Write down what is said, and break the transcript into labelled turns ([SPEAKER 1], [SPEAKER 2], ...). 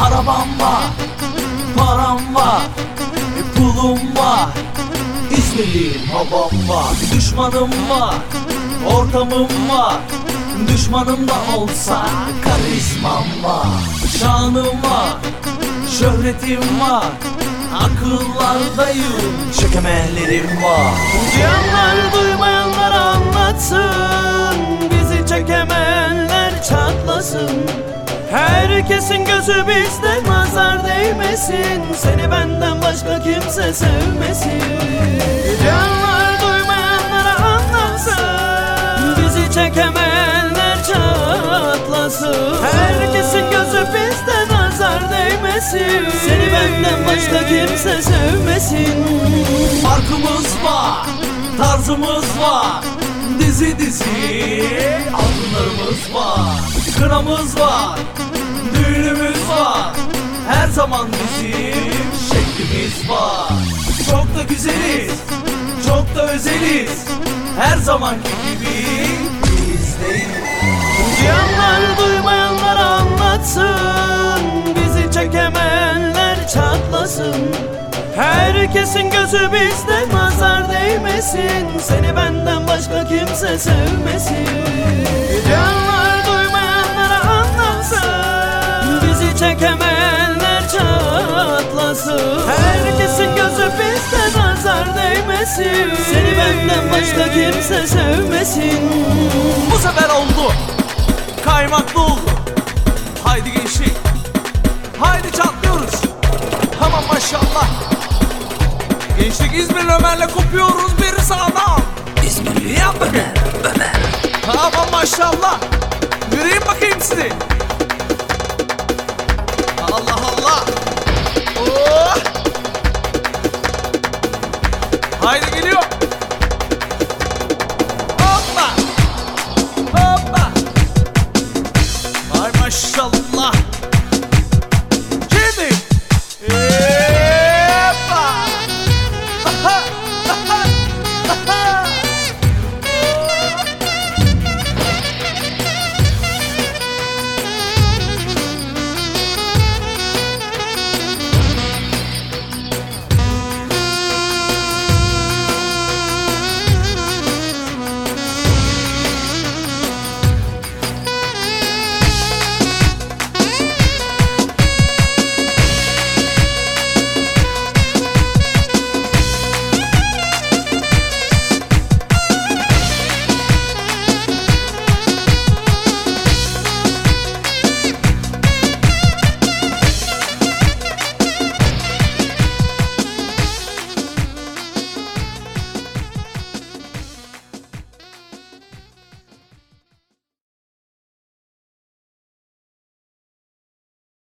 [SPEAKER 1] Arabam var, param var, pulum var. İzmirliyim babam var, düşmanım var, ortamım var. Düşmanım da olsa karizmam var Şanım var, şöhretim var. Akıllardayım, çekemenlerim var.
[SPEAKER 2] Duyanlar duymayanlar anlatsın. Bizi çekemeyenler çatlasın. Herkesin gözü bizde nazar değmesin. Seni benden başka kimse sevmesin. Duyanlar duymayanlara anlatsın Bizi çekemeyenler çatlasın. Herkesin gözü bizde nazar değmesin. Seni benden başka kimse sevmesin.
[SPEAKER 1] Farkımız var, tarzımız var. Dizi dizi altınlarımız var Kınamız var, düğünümüz var. Her zaman bizim şeklimiz var. Çok da güzeliz, çok da özeliz. Her zamanki gibi bizdeyiz
[SPEAKER 2] Duyanlar duymayanlar anlatsın. Bizi çekemeyenler çatlasın. Herkesin gözü bizde nazar değmesin. Seni benden başka kimse sevmesin değmesin Seni benden başka kimse sevmesin
[SPEAKER 1] Bu sefer oldu. Kaymaklı oldu. Haydi gençlik. Haydi çatlıyoruz. Tamam maşallah. Gençlik İzmir Ömer'le kopuyoruz biri sağdan. İzmirli yap Ömer, Ömer. Tamam maşallah. Yürüyün bakayım sizi. Allah Allah. Oh. Haydi